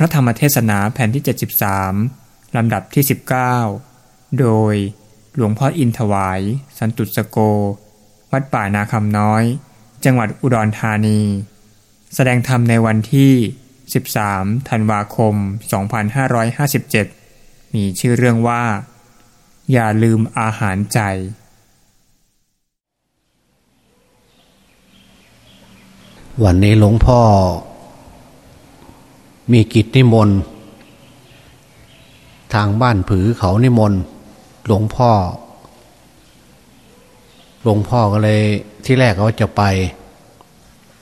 พระธรรมเทศนาแผ่นที่ 73 ลำดับที่ 19 โดยหลวงพ่ออินถวาย สันตุสโก วัดป่านาคำน้อย จังหวัดอุดรธานี แสดงธรรมในวันที่ 13 ธันวาคม 2557 มีชื่อเรื่องว่า อย่าลืมอาหารใจ วันนี้หลวงพ่อ มีกิจนิมนต์ ทางบ้านผือเขานิมนต์หลวงพ่อ หลวงพ่อก็เลยที่แรกเขาจะไป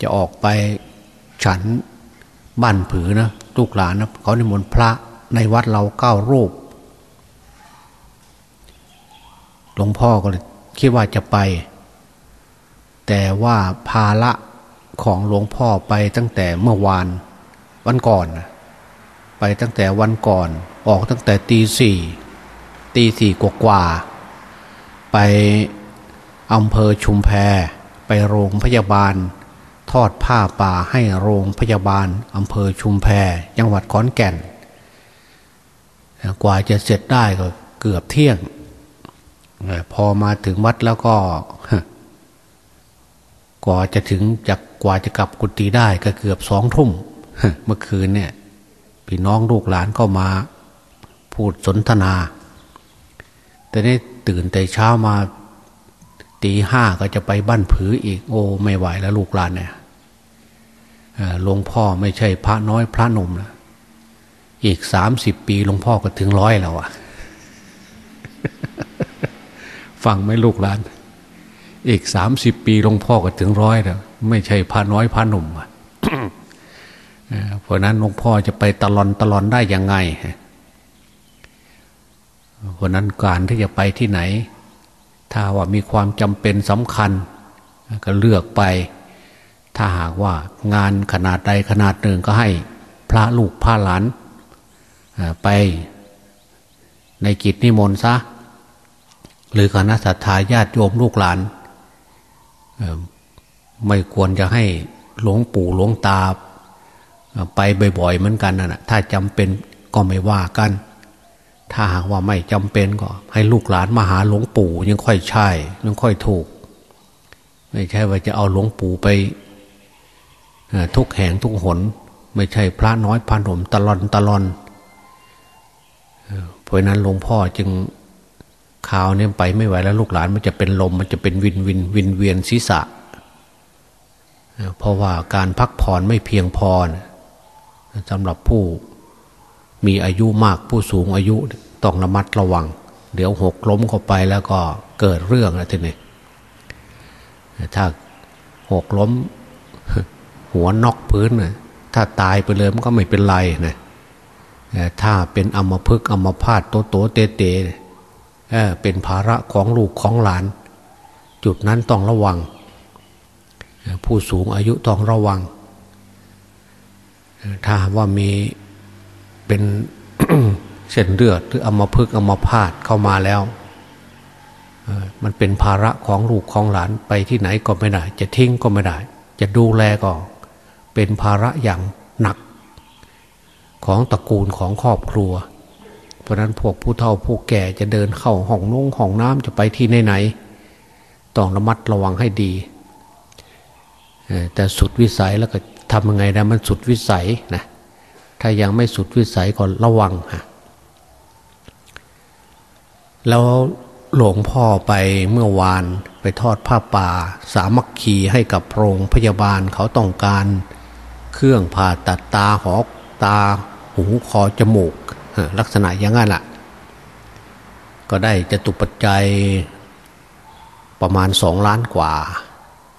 จะออกไปฉันบ้านผือนะลูกหลานนะเขานิมนต์พระในวัดเราเก้ารูป หลวงพ่อก็เลยคิดว่าจะไป แต่ว่าภาระของหลวงพ่อไปตั้งแต่เมื่อวาน วันก่อนไปตั้งแต่วันก่อน ออกตั้งแต่ตีสี่ตีสี่กว่าๆไปอำเภอชุมแพไปโรงพยาบาล ทอดผ้าป่าให้โรงพยาบาลอำเภอชุมแพจังหวัดขอนแก่น กว่าจะเสร็จได้ก็เกือบเที่ยง พอมาถึงวัดแล้วก็ กว่าจะถึงจากกว่าจะกลับกุฏิได้ก็เกือบสองทุ่ม เมื่อคืนเนี่ยพี่น้องลูกหลานก็มาพูดสนทนา แต่นี่ตื่นแต่เช้ามาตีห้าก็จะไปบ้านผืออีก โอ้ไม่ไหวแล้วลูกหลานเนี่ยหลวงพ่อไม่ใช่พระน้อยพระหนุ่มนะอีกสามสิบปีหลวงพ่อก็ถึงร้อยแล้วอะฟังไหมลูกหลาน อีกสามสิบปีหลวงพ่อก็ถึงร้อยแล้ว ไม่ใช่พระน้อยพระหนุ่มอะ เพราะนั้นหลวงพ่อจะไปตลอนตลอนได้ยังไงเพราะนั้นการที่จะไปที่ไหน ถ้าว่ามีความจำเป็นสำคัญ ก็เลือกไป ถ้าหากว่างานขนาดใดขนาดหนึ่งก็ให้พระลูกพระหลานไปในกิจนิมนต์ซะ หรือคณะสัตยาญาติโยมลูกหลาน ไม่ควรจะให้หลวงปู่หลวงตา ไปบ่อยๆเหมือนกันนะถ้าจำเป็นก็ไม่ว่ากัน ถ้าหากว่าไม่จำเป็นก็ ให้ลูกหลานมาหาหลวงปู่ยังค่อยใช่ยังค่อยถูก ไม่ใช่ว่าจะเอาหลวงปู่ไปทุกแห่งทุกหน ไม่ใช่พระน้อยพันหมตลอนตลอนเพราะนั้นหลวงพ่อจึงข่าวเนี่ยไปไม่ไหวแล้วลูกหลานมันจะเป็นลมมันจะเป็นวินวินวินเวียนศีรษะ เพราะว่าการพักผ่อนไม่เพียงพอ สำหรับผู้มีอายุมากผู้สูงอายุต้องระมัดระวัง เดี๋ยวหกล้มเข้าไปแล้วก็เกิดเรื่องแล้วทีนี้ถ้าหกล้ม หัวนอกพื้นนะถ้าตายไปเลยมันก็ไม่เป็นไรนะถ้าเป็นอมพฤกอมพาตโตโตเตเตเป็นภาระของลูกของหลาน จุดนั้นต้องระวัง ผู้สูงอายุต้องระวัง ถ้าว่ามีเป็นเส้นเลือดหรืออมพฤกอมพาตเข้ามาแล้วมันเป็นภาระของลูกของหลานไปที่ไหนก็ไม่ได้ จะทิ้งก็ไม่ได้ จะดูแลก็ เป็นภาระอย่างหนัก ของตระกูลของครอบครัว เพราะนั้นพวกผู้เฒ่าผู้แก่จะเดินเข้าห้องนุ่งห้องน้ำจะไปที่ไหนๆต้องระมัดระวังให้ดี แต่สุดวิสัยแล้วก็ ทำยังไงได้มันสุดวิสัยนะถ้ายังไม่สุดวิสัยก็ระวังฮะแล้วหลวงพ่อไปเมื่อวานไปทอดผ้าป่า สามัคคีให้กับโรงพยาบาลเขาต้องการ เครื่องผ่าตัดตาหอกตา หูคอจมูก ลักษณะอย่างนั้นแหละก็ได้จะตุปัจจัยประมาณสองล้านกว่า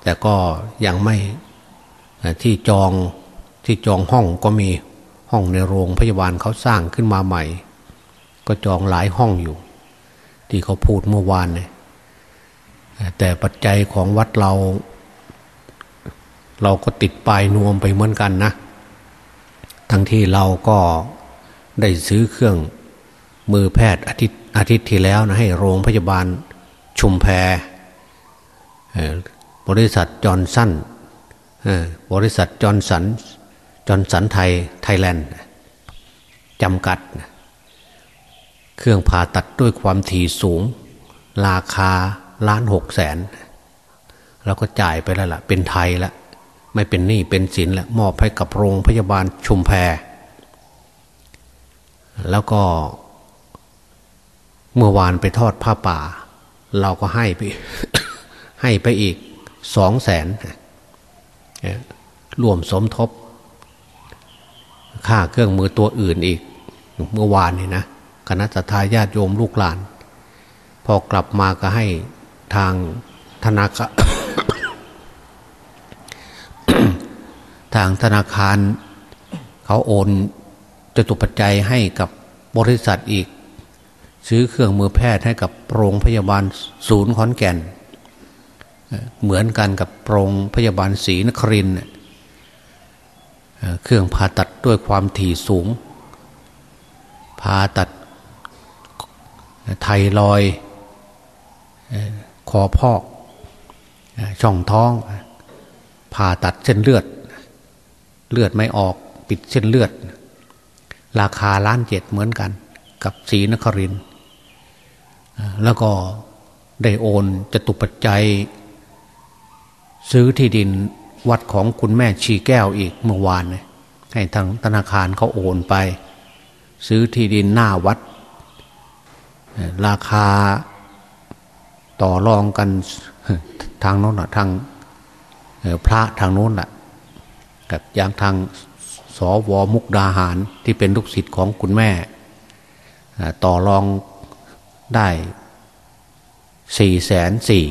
แต่ก็ยังไม่ ที่จองที่จองห้องก็มีห้องในโรงพยาบาลเขาสร้างขึ้นมาใหม่ ก็จองหลายห้องอยู่ ที่เขาพูดเมื่อวานเนี่ยแต่ปัจจัยของวัดเรา เราก็ติดปลายนวมไปเหมือนกันนะ ทั้งที่เราก็ได้ซื้อเครื่องมือแพทย์อาทิตย์อาทิตย์ที่แล้วนะให้โรงพยาบาลชุมแพบริษัท Johnson บริษัท Johnson Johnson ไทยไทยแลนด์จำกัด เครื่องผ่าตัดด้วยความถี่สูง ราคาล้านหกแสนเราก็จ่ายไปแล้วล่ะ เป็นไทยละไม่เป็นหนี้เป็นสินละมอบให้กับโรงพยาบาลชุมแพแล้วก็ เมื่อวานไปทอดผ้าป่า เราก็ให้ไป ให้ไปอีกสองแสน รวมสมทบค่าเครื่องมือตัวอื่นอีก เมื่อวานนี่นะคณะทาญาติโยมลูกหลาน พอกลับมาก็ให้ทางธนาคารทางธนาคาร เขาโอนจตุปัจจัยให้กับบริษัทอีก ซื้อเครื่องมือแพทย์ให้กับโรงพยาบาลศูนย์ขอนแก่น เหมือนกันกับโรงพยาบาลศรีนครินเครื่องผ่าตัดด้วยความถี่สูงผ่าตัดไทรอยคอพอก ช่องท้อง ผ่าตัดเส้นเลือด เลือดไม่ออกปิดเส้นเลือด ราคาล้านเจ็ดเหมือนกัน กับศรีนครินแล้วก็ได้โอนจตุปัจจัย ซื้อที่ดินวัดของคุณแม่ชีแก้วอีกเมื่อวานให้ทางธนาคารเขาโอนไป ซื้อที่ดินหน้าวัด ราคาต่อรองกันทางโน้นทางพระทางโน้นแหละกับอย่างทางสวมุกดาหารที่เป็นลูกศิษย์ของคุณแม่ ต่อรองได้สี่แสนสี่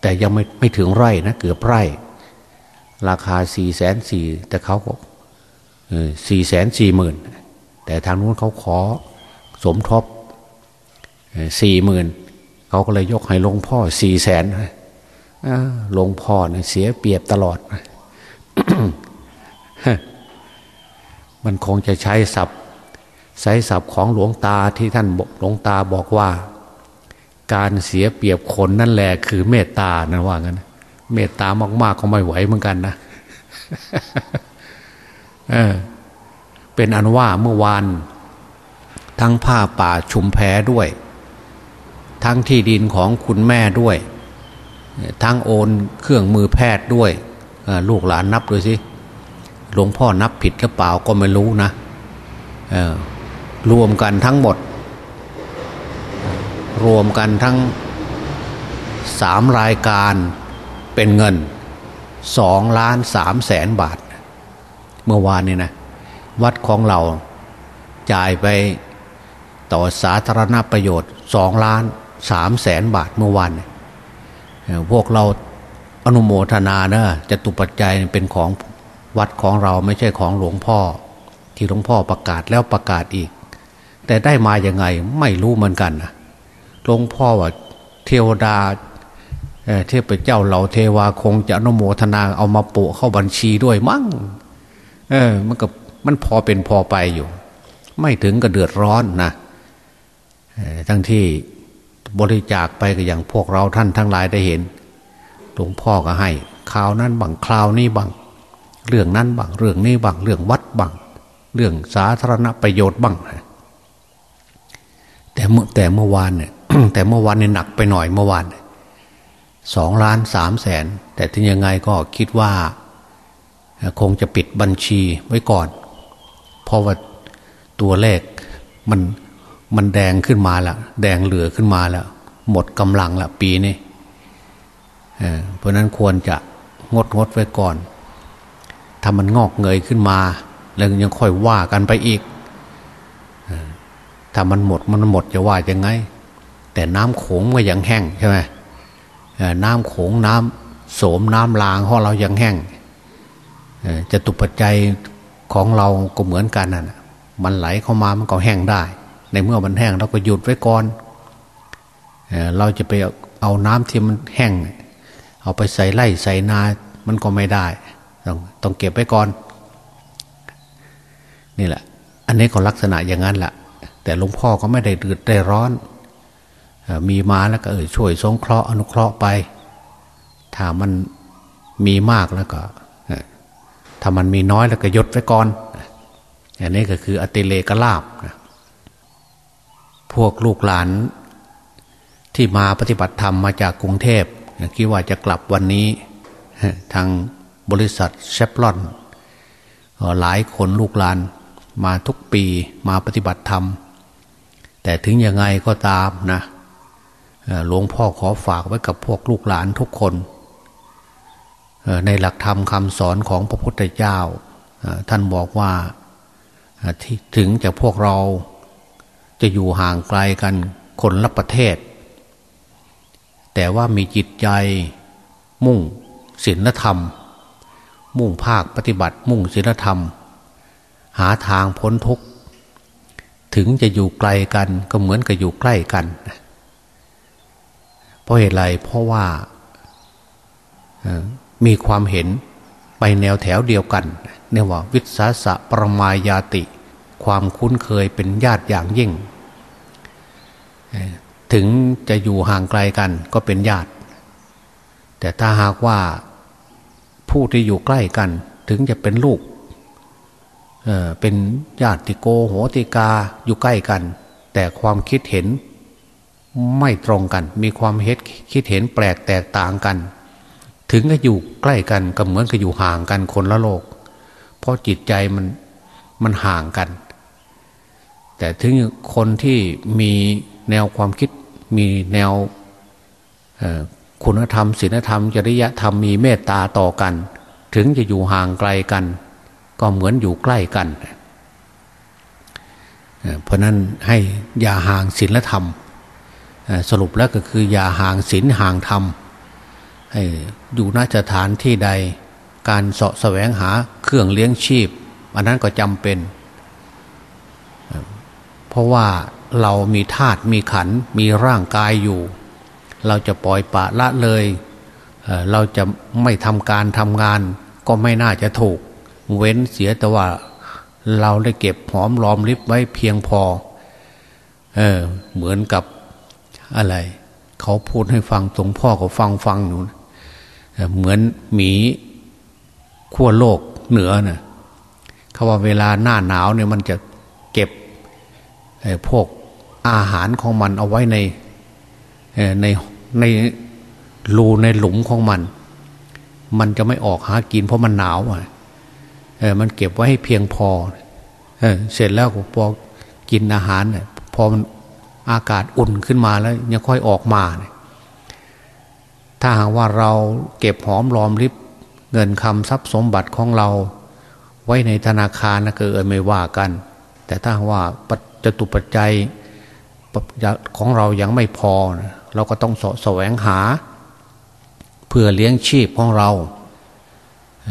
แต่ยังไม่ไม่ถึงไร่นะเกือบไร่ ราคาสี่แสนสี่แต่เขาก็สี่แสนสี่หมื่นแต่ทางนู้นเขาขอสมทบสี่หมื่นเขาก็เลยยกให้หลวงพ่อสี่แสนหลวงพ่อเนี่ยเสียเปรียบตลอด มันคงจะใช้ศัพท์ใช้ศัพท์ของหลวงตาที่ท่านหลวงตาบอกว่า การเสียเปรียบคนนั่นแหละคือเมตตานะว่างั้นเมตตามาก ๆ ก็ไม่ไหวเหมือนกันนะเออเป็นอันว่าเมื่อวานทั้งผ้าป่าชุมแพด้วย ทั้งที่ดินของคุณแม่ด้วย ทั้งโอนเครื่องมือแพทย์ด้วยลูกหลานนับดูสิหลวงพ่อนับผิดหรือเปล่าก็ไม่รู้นะรวมกันทั้งหมด รวมกันทั้งสามรายการเป็นเงินสองล้านสามแสนบาท เมื่อวานนี้นะ วัดของเราจ่ายไปต่อสาธารณประโยชน์สองล้านสามแสนบาทเมื่อวานพวกเราอนุโมทนาเนะจะตุปัจจัยเป็นของวัดของเราไม่ใช่ของหลวงพ่อ ที่หลวงพ่อประกาศแล้วประกาศอีก แต่ได้มาอย่างไงไม่รู้เหมือนกันนะ หลวงพ่อว่าเทวดาเทพเจ้าเหล่าเทวาคงจะอนุโมทนาเอามาโปะเข้าบัญชีด้วยมั้งเออมันก็มันพอเป็นพอไปอยู่ ไม่ถึงกับเดือดร้อนนะทั้งที่บริจาคไปก็อย่างพวกเราท่านทั้งหลายได้เห็น หลวงพ่อก็ให้ข่าวนั้นบังคราวนี้บังเรื่องนั้นบังเรื่องนี้บังเรื่องวัดบังเรื่องสาธารณประโยชน์บังแต่เมื่อแต่เมื่อวานเนี่ย แต่เมื่อวานเนี่ยหนักไปหน่อยเมื่อวานสองล้านสามแสน แต่ถึงยังไงก็คิดว่า คงจะปิดบัญชีไว้ก่อน เพราะว่าตัวเลขมันมันแดงขึ้นมาแล้วแดงเหลือขึ้นมาแล้ว หมดกำลังละปีนี้เพราะนั้นควรจะงดงดไว้ก่อน ถ้ามันงอกเงยขึ้นมา แล้วยังค่อยว่ากันไปอีก ถ้ามันหมดมันหมดจะว่ายังไง แต่น้ำโขงก็ยังแห้งใช่ไหมน้ำโขงน้ำโสมน้ำลางของเรายังแห้งจะตุปัจจัยของเราก็เหมือนกันน่ะมันไหลเข้ามามันก็แห้งได้ ในเมื่อมันแห้งเราก็หยุดไว้ก่อนเราจะไปเอาน้ำที่มันแห้ง เอาไปใส่ไร่ใส่นามันก็ไม่ได้ ต้องต้องเก็บไว้ก่อน นี่แหละ อันนี้ก็ลักษณะอย่างนั้นแหละแต่หลวงพ่อก็ไม่ได้ดือดได้ร้อน มีมาแล้วก็เออช่วยสงเคราะห์อนุเคราะห์ไป ถ้ามันมีมากแล้วก็ถ้ามันมีน้อยแล้วก็ยดไว้ก่อนอันนี้ก็คืออติเลกลาบนะพวกลูกหลานที่มาปฏิบัติธรรมมาจากกรุงเทพคิดว่าจะกลับวันนี้ทางบริษัทเชฟลอนหลายคนลูกหลานมาทุกปีมาปฏิบัติธรรม แต่ถึงยังไงก็ตามนะ หลวงพ่อขอฝากไว้กับพวกลูกหลานทุกคน ในหลักธรรมคำสอนของพระพุทธเจ้า ท่านบอกว่าถึงจะพวกเราจะอยู่ห่างไกลกันคนละประเทศ แต่ว่ามีจิตใจ มุ่งศีลธรรม มุ่งภาคปฏิบัติ มุ่งศีลธรรม หาทางพ้นทุกข์ ถึงจะอยู่ไกลกันก็เหมือนกับอยู่ใกล้กันเพราะเหตุไรเพราะว่ามีความเห็นไปแนวแถวเดียวกันเรียว่าวิสาสะปรมายาติ ความคุ้นเคยเป็นญาติอย่างยิ่ง ถึงจะอยู่ห่างไกลกันก็เป็นญาติ แต่ถ้าหากว่าผู้ที่อยู่ใกล้กัน ถึงจะเป็นลูกเเป็นญาติโกโหติกาอยู่ใกล้กัน แต่ความคิดเห็น ไม่ตรงกัน มีความเห็นคิดเห็นแปลกแตกต่างกัน ถึงก็อยู่ใกล้กันก็เหมือนกับอยู่ห่างกันคนละโลก เพราะจิตใจมันมันห่างกัน แต่ถึงคนที่มีแนวความคิดมีแนวคุณธรรมศีลธรรม จริยธรรมมีเมตตาต่อกัน ถึงจะอยู่ห่างไกลกัน ก็เหมือนอยู่ใกล้กัน เพราะนั้นให้อย่าห่างศีลธรรม สรุปแล้วก็คืออย่าห่างศีลห่างธรรมอยู่นสถานที่ใดการเสาะแสวงหาเครื่องเลี้ยงชีพ อันนั้นก็จำเป็น เพราะว่าเรามีธาตุมีขันมีร่างกายอยู่ เราจะปล่อยปะละเลย เราจะไม่ทำการทำงานก็ไม่น่าจะถูก เว้นเสียแต่ว่าเราได้เก็บหอมรอมริบไว้เพียงพอเออเหมือนกับ อะไร เขาพูดให้ฟังตรงพ่อเขาฟังฟังหนูเหมือนหมีขั้วโลกเหนือนะ่ยเขาว่าเวลาหน้าหนาวเนี่ยมันจะเก็บพวกอาหารของมันเอาไว้ในในในรูในหลุมของมัน มันจะไม่ออกหากินเพราะมันหนาวอะมันเก็บไว้ให้เพียงพอเสร็จแล้วพอกินอาหารเนี่ยพอมัน อากาศอุ่นขึ้นมาแล้วยังค่อยออกมา ถ้าหากว่าเราเก็บหอมรอมริบเงินคำทรัพย์สมบัติของเรา ไว้ในธนาคารนะเกิดไม่ว่ากัน แต่ถ้าว่าจตุปัจจัยของเรายังไม่พอ เราก็ต้องสแสวงหา เพื่อเลี้ยงชีพของเรา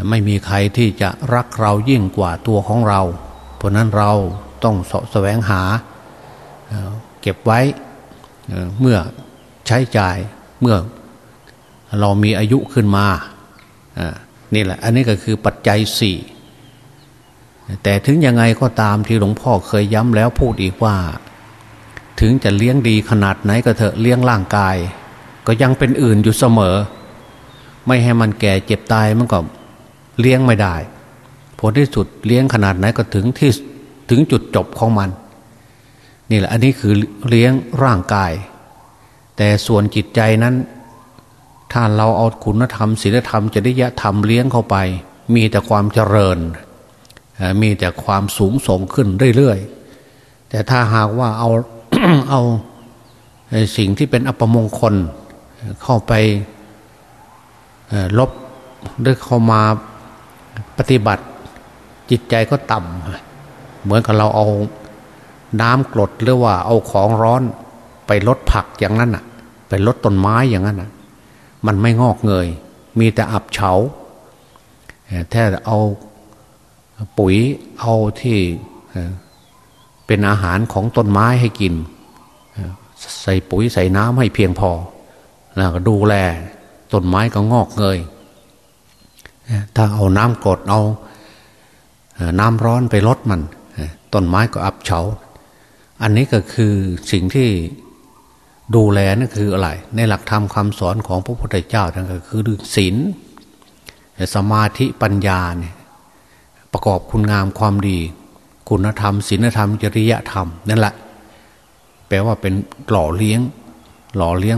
ไม่มีใครที่จะรักเรายิ่งกว่าตัวของเรา เพราะนั้นเราต้องสแสวงหา ก็บไว้เมื่อใช้จ่ายเมื่อเรามีอายุขึ้นมานี่แหละ อันนี้ก็คือปัจจัยสี่แต่ถึงยังไงก็ตามที่หลวงพ่อเคยย้ำแล้วพูดอีกว่า ถึงจะเลี้ยงดีขนาดไหนก็เถอะเลี้ยงร่างกาย ก็ยังเป็นอื่นอยู่เสมอ ไม่ให้มันแก่เจ็บตายมันก็เลี้ยงไม่ได้ ผลที่สุดเลี้ยงขนาดไหนก็ถึงที่ถึงจุดจบของมัน นี่แหละอันนี้คือเลี้ยงร่างกาย แต่ส่วนจิตใจนั้น ถ้าเราเอาคุณธรรมศีลธรรมจริยธรรมเลี้ยงเข้าไป มีแต่ความเจริญ มีแต่ความสูงส่งขึ้นเรื่อยๆ แต่ถ้าหากว่าเอาเอาสิ่งที่เป็นอัปมงคลเข้าไปลบหรือเข้ามาปฏิบัติจิตใจก็ต่ำเหมือนกับเราเอา น้ำกรดหรือว่าเอาของร้อนไปลดผักอย่างนั้นอะ ไปลดต้นไม้อย่างนั้นอะ มันไม่งอกเงย มีแต่อับเฉาแท้เอาปุ๋ยเอาที่เป็นอาหารของต้นไม้ให้กิน ใส่ปุ๋ยใส่น้ำให้เพียงพอแล้วก็ดูแลต้นไม้ก็งอกเงย ถ้าเอาน้ำกรดเอาน้ำร้อนไปลดมัน ต้นไม้ก็อับเฉา อันนี้ก็คือสิ่งที่ดูแลนั่นคืออะไร ในหลักธรรมคำสอนของพระพุทธเจ้านั่นก็คือศีลสมาธิปัญญาเนี่ยประกอบคุณงามความดี คุณธรรมศีลธรรม จริยธรรมนั่นแหละ แปลว่าเป็นหล่อเลี้ยง หล่อเลี้ยง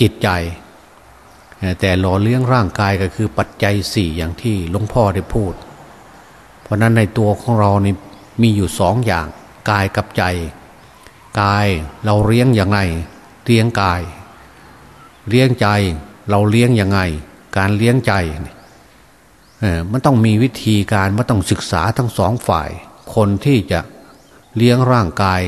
จิตใจ แต่หล่อเลี้ยงร่างกายก็คือปัจจัยสี่อย่างที่หลวงพ่อได้พูด เพราะนั้นในตัวของเรานี่มีอยู่สองอย่าง กายกับใจ กายเราเลี้ยงอย่างไรเลี้ยงกาย เลี้ยงใจเราเลี้ยงยังไง การเลี้ยงใจมันต้องมีวิธีการมันต้องศึกษาทั้งสองฝ่าย คนที่จะเลี้ยงร่างกาย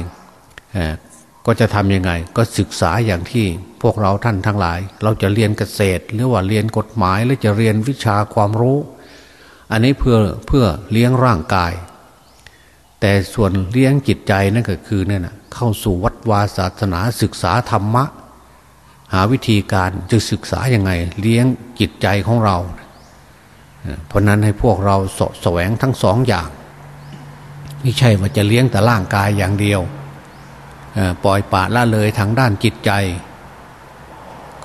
ก็จะทำยังไง ก็ศึกษาอย่างที่พวกเราท่านทั้งหลาย เราจะเรียนเกษตร หรือว่าเรียนกฎหมาย หรือจะเรียนวิชาความรู้ อันนี้เพื่อเพื่อเลี้ยงร่างกาย แต่ส่วนเลี้ยงจิตใจนั่นก็คือเนี่ยนะเข้าสู่วัดวาศาสนาศึกษาธรรมะ หาวิธีการจะศึกษาอย่างไง เลี้ยงจิตใจของเรา เพราะนั้นให้พวกเราสแสวงทั้งสองอย่างไม่ใช่ว่าจะเลี้ยงแต่ร่างกายอย่างเดียวปล่อยปะละเลยทางด้านจิตใจ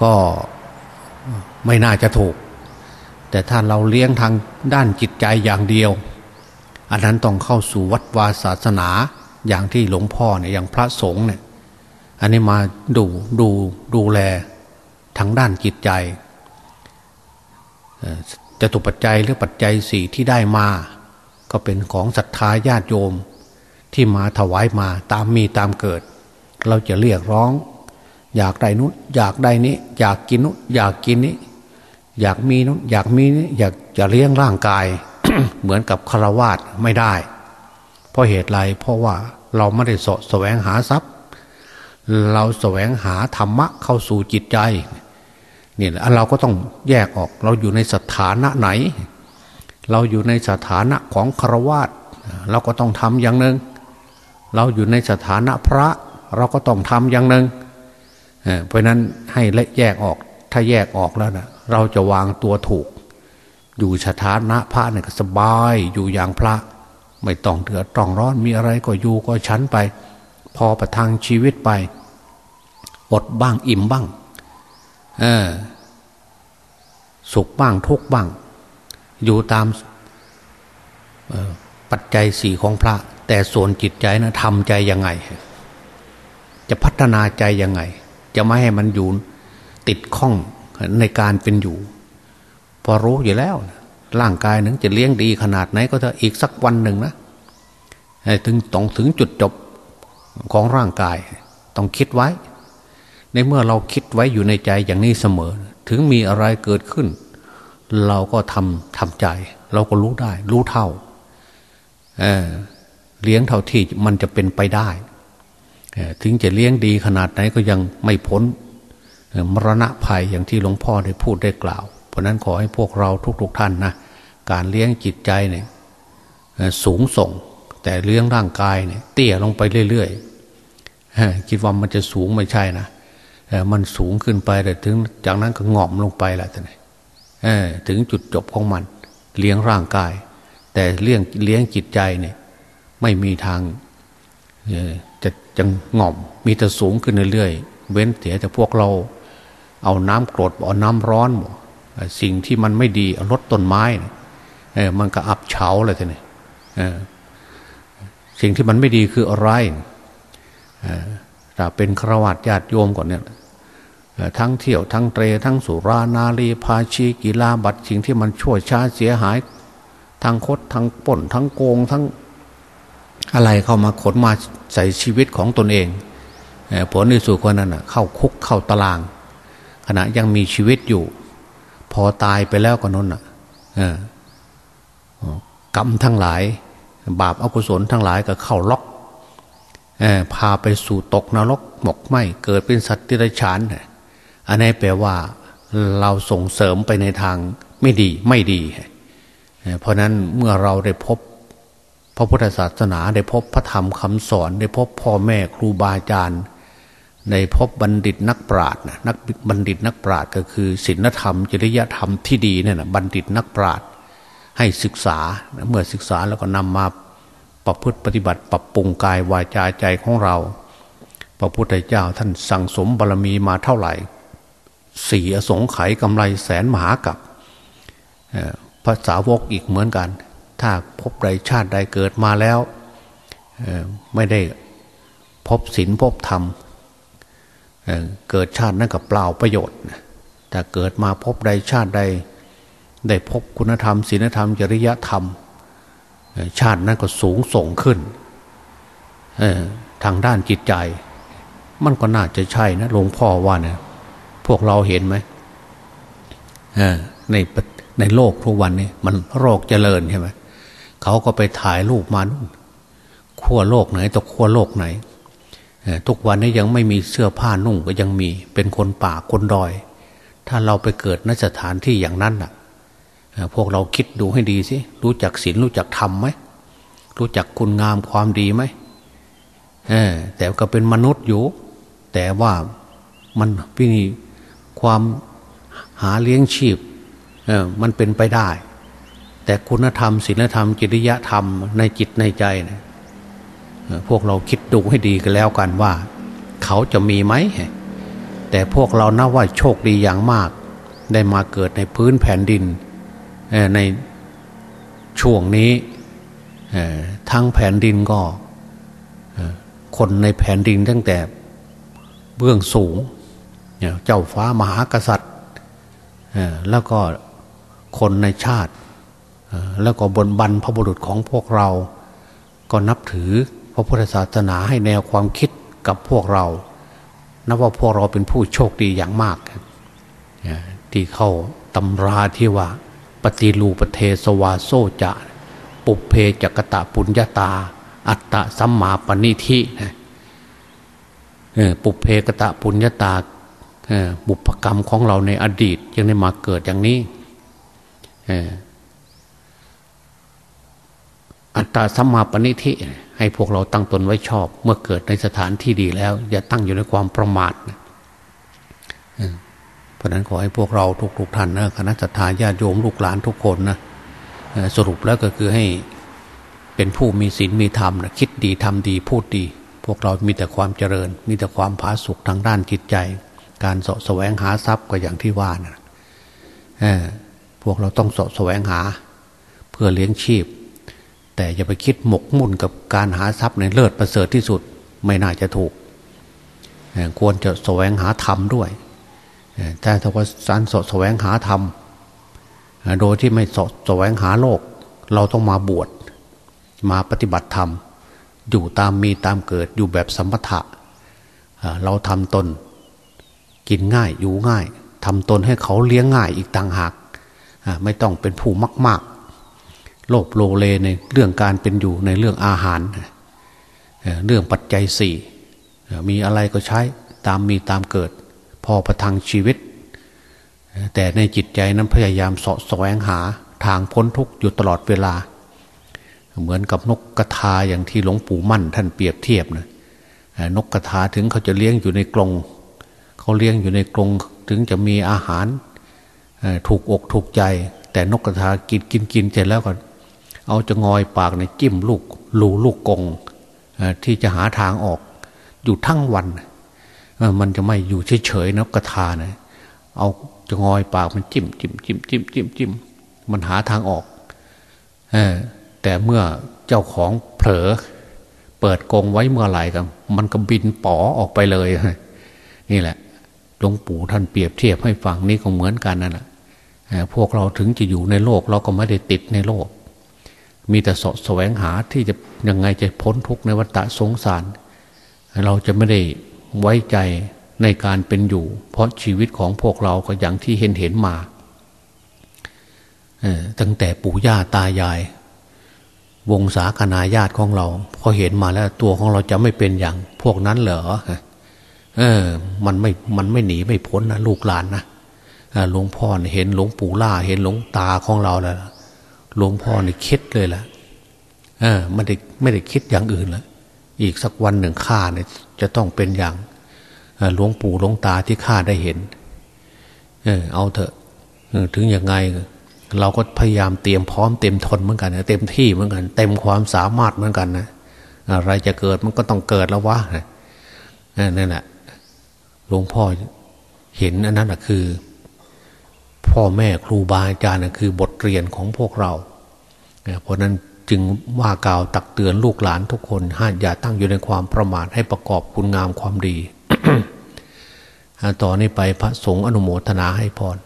ก็ไม่น่าจะถูก แต่ถ้าเราเลี้ยงทางด้านจิตใจอย่างเดียว อันนั้นต้องเข้าสู่วัดวาศาสนาอย่างที่หลวงพ่อเนี่ยอย่างพระสงฆ์เนี่ย อันนี้มาดูดูดูแลทางด้านจิตใจจะตุปัจจัยหรือปัจจัยสี่ที่ได้มา ก็เป็นของศรัทธาญาติโยมที่มาถวายมาตามมีตามเกิด เราจะเรียกร้อง อยากได้นู้นอยากได้นี้ อยากกินนู้นอยากกินนี้ อยากมีนู้นอยากมีนี้อยากจะเลี้ยงร่างกาย เหมือนกับคารวาสไม่ได้ เพราะเหตุไรเพราะว่าเราไม่ได้สแสวงหาทรัพย์ เราแสวงหาธรรมะเข้าสู่จิตใจเนี่แหละเราก็ต้องแยกออก เราอยู่ในสถานะไหน เราอยู่ในสถานะของคารวาสเราก็ต้องทำอย่างหนึ่งเราอยู่ในสถานะพระ เราก็ต้องทำอย่างหนึ่งเพราะนั้นให้ละแยกออกถ้าแยกออกแล้วนะเราจะวางตัวถูก อยู่สถานะพระเนี่ยก็สบายอยู่อย่างพระ ไม่ต้องเดือต้องร้อนมีอะไรก็อยู่ก็ชั้นไป พอประทังชีวิตไปอดบ้างอิ่มบ้างเออสุขบ้างทุกบ้าง อยู่ตามปัจจัยสี่ของพระ แต่ส่วนจิตใจนะทำใจยังไง จะพัฒนาใจยังไง จะไม่ให้มันอยู่ติดข้องในการเป็นอยู่ พอรู้อยู่แล้วร่างกายนึงจะเลี้ยงดีขนาดไหนก็เถอะอีกสักวันหนึ่งนะถึงต้องถึงจุดจบของร่างกาย ต้องคิดไว้ ในเมื่อเราคิดไว้อยู่ในใจอย่างนี้เสมอ ถึงมีอะไรเกิดขึ้น เราก็ทำทำใจ เราก็รู้ได้ รู้เท่าเเลี้ยงเท่าที่มันจะเป็นไปได้ ถึงจะเลี้ยงดีขนาดไหนก็ยังไม่พ้นมรณะภัยอย่างที่หลวงพ่อได้พูดได้กล่าว ราะนั้นขอให้พวกเราทุกๆทท่านนะการเลี้ยงจิตใจเนี่ยสูงส่ง แต่เลี้ยงร่างกายเนี่ยเตี้ยลงไปเรื่อยๆคิดว่ามันจะสูงไม่ใช่นะมันสูงขึ้นไปแต่ถึงจากนั้นก็งอมลงไปแหละท่านถึงจุดจบของมัน เลี้ยงร่างกาย แต่เลี้ยงเลี้ยงจิตใจเนี่ยไม่มีทางจะจะงอมมีแต่สูงขึ้นเรื่อยๆเว้นเสียแต่พวกเราเอาน้ำกรดเอาน้ำร้อน สิ่งที่มันไม่ดีลดต้นไม้มันก็อับเฉาเลยท่านนี่สิ่งที่มันไม่ดีคืออะไรถ้าเป็นครวัตญาติโยมก่อนเนี่ยทั้งเที่ยวทั้งเตรทั้งสุรานาลีพาชีกีฬาบัตรสิ่งที่มันชั่วช้าเสียหาย ทั้งคดทั้งป่นทั้งโกงทั้งอะไรเข้ามาขนมาใส่ชีวิตของตนเองผลในสู่คนนั้นเข้าคุกเข้าตาราง ขณะยังมีชีวิตอยู่ พอตายไปแล้วก็นั้นกรรมทั้งหลาย บาปอกุศลทั้งหลายก็เข้าล็อกพาไปสู่ตกนรกหมกไหมเกิดเป็นสัตว์ที่ไรฉานอันนี้แปลว่าเราส่งเสริมไปในทางไม่ดีไม่ดี เพราะนั้นเมื่อเราได้พบพระพุทธศาสนาได้พบพระธรรมคำสอนได้พบพ่อแม่ครูบาอาจารย์ ได้พบบัณฑิตนักปราชญ์นักบัณฑิตนักปราชญ์ก็คือศีลธรรม จริยธรรมที่ดีเนี่ยนะบัณฑิตนักปราชญ์ให้ศึกษาเมื่อศึกษาแล้วก็นำมาประพฤติปฏิบัติปรับปรุงกายวาจาใจของเรา พระพุทธเจ้าท่านสั่งสมบารรมีมาเท่าไหร่สี่อสงไขยกำไรแสนมหากับภาษาวกอีกเหมือนกัน ถ้าพบใดชาติใดเกิดมาแล้วไม่ได้พบศีลพบธรรม เกิดชาตินั้นกับเปล่าประโยชน์แต่เกิดมาพบใดชาติใด ได้พบคุณธรรมศีลธรรม จริยธรรม ชาตินั้นก็สูงส่งขึ้นทางด้านจิตใจ มันก็น่าจะใช่นะหลวงพ่อว่าเนี่ยพวกเราเห็นไหมในในโลกทุกวันนี้มันโรคเจริญใช่ไหมเขาก็ไปถ่ายรูปมาขั้วโลกไหนตกขั้วโลกไหน ทุกวันนี้ยังไม่มีเสื้อผ้านุ่งก็ยังมีเป็นคนป่าคนดอย ถ้าเราไปเกิดนสถานที่อย่างนั้นอะพวกเราคิดดูให้ดีสิรู้จักศีลรู้จักธรรมไหมรู้จักคุณงามความดีไหมแต่ก็เป็นมนุษย์อยู่ แต่ว่ามันพี่ความหาเลี้ยงชีพมันเป็นไปได้ แต่คุณธรรมศีลธรรมจริยธรรมในจิตในใจนะ พวกเราคิดดูให้ดีกันแล้วกันว่า เขาจะมีไหม แต่พวกเรานับว่าโชคดีอย่างมาก ได้มาเกิดในพื้นแผ่นดินในช่วงนี้ทั้งแผ่นดินก็คนในแผ่นดินตั้งแต่เบื้องสูง เจ้าฟ้ามหากษัตริย์แล้วก็คนในชาติ แล้วก็บนบันพระบุรุษของพวกเรา ก็นับถือ พระพุทธศาสนาให้แนวความคิดกับพวกเรานับว่าพวกเราเป็นผู้โชคดีอย่างมากที่เข้าตำราที่ว่า ปฏิรูปเทสวาโซจะปุเพจักตะปุญญาตา อัตตะสัมมาปณิธิปุเพกตะปุญญาตาบุพกรรมของเราในอดีตยังได้มาเกิดอย่างนี้ อัตตาสัมมาปณิธิให้พวกเราตั้งตนไว้ชอบ เมื่อเกิดในสถานที่ดีแล้ว อย่าตั้งอยู่ในความประมาทเพราะนั้นขอให้พวกเราทุกๆท่านนะคณะสัตยาญาโยมลูกหลานทุกคนนะสรุปแล้วก็คือให้เป็นผู้มีศีลมีธรรมนะคิดดีทำดีพูดดี พวกเรามีแต่ความเจริญ มีแต่ความผาสุกทางด้านจิตใจ การสะแสวงหาทรัพย์ก็อย่างที่ว่านะพวกเราต้องสะแสวงหา เพื่อเลี้ยงชีพ แต่อย่าไปคิดหมกมุ่นกับการหาทรัพย์ในเลิศประเสริฐที่สุดไม่น่าจะถูก ควรจะแสวงหาธรรมด้วย แต่ถ้าว่าสารสแสวงหาธรรม โดยที่ไม่สแสวงหาโลก เราต้องมาบวชมาปฏิบัติธรรม อยู่ตามมีตามเกิดอยู่แบบสมถะเราทำตน กินง่ายอยู่ง่ายทำตนให้เขาเลี้ยงง่ายอีกต่างหาก ไม่ต้องเป็นผู้มาก ๆ โลภโลเลในเรื่องการเป็นอยู่ในเรื่องอาหาร เรื่องปัจจัยสี่มีอะไรก็ใช้ตามมีตามเกิด พอประทังชีวิต แต่ในจิตใจนั้นพยายามสาะแสวงหาทางพ้นทุกข์อยู่ตลอดเวลา เหมือนกับนกกระทาอย่างที่หลวงปู่มั่น ท่านเปรียบเทียบนะนกกระทาถึงเขาจะเลี้ยงอยู่ในกรงเขาเลี้ยงอยู่ในกรงถึงจะมีอาหารถูกอกถูกใจ แต่นกกระทากินกินกินเสร็จแล้วก็ เอาจะงอยปากในจิ้มลูกรูลูกกงที่จะหาทางออกอยู่ทั้งวันมันจะไม่อยู่เฉยๆนะกระทานะเอาจะงอยปากมันจิ้มจิ้มจิ้มจิ้มจิ้มจิ้มมันหาทางออกแต่เมื่อเจ้าของเผลอ เปิดกงไว้เมื่อไหร่กันมันก็บินป๋อออกไปเลยนี่แหละหลวงปู่ท่านเปรียบเทียบให้ฟังนี่ก็เหมือนกันนั่นแหละพวกเราถึงจะอยู่ในโลกเราก็ไม่ได้ติดในโลก มีแต่สะแสวงหาที่จะยังไงจะพ้นทุกข์ในวัฏสงสาร เราจะไม่ได้ไว้ใจในการเป็นอยู่ เพราะชีวิตของพวกเราก็อย่างที่เห็นเห็นมาตั้งแต่ปู่ย่าตายาย วงศาคณาญาติของเราพอเห็นมาแล้วตัวของเราจะไม่เป็นอย่าง พวกนั้นเหรอเออ มันไม่มันไม่หนีไม่พ้นนะลูกหลานนะหลวงพ่อเห็นหลวงปู่ล่าเห็นหลวงตาของเราแล้ว หลวงพ่อเนี่คิดเลยล่ะเออไม่ได้ไม่ได้คิดอย่างอื่นละอีกสักวันหนึ่งข้าเนี่ยจะต้องเป็นอย่างหลวงปู่หลวงตาที่ข้าได้เห็น เออ เอาเถอะถึงยังไง เราก็พยายามเตรียมพร้อมเต็มทนเหมือนกันนะเต็มที่เหมือนกัน เต็มความสามารถเหมือนกันนะอะไรจะเกิดมันก็ต้องเกิดแล้ววะนั่นแหละหลวงพ่อเห็นอันนั้นคือ พ่อแม่ครูบาอาจารย์คือบทเรียนของพวกเรา เพราะนั้นจึงว่ากล่าวตักเตือนลูกหลานทุกคนห้าอย่าตั้งอยู่ในความประมาทให้ประกอบคุณงามความดีต่อนนี้ไปพระสงฆ์อนุโมทนาให้พร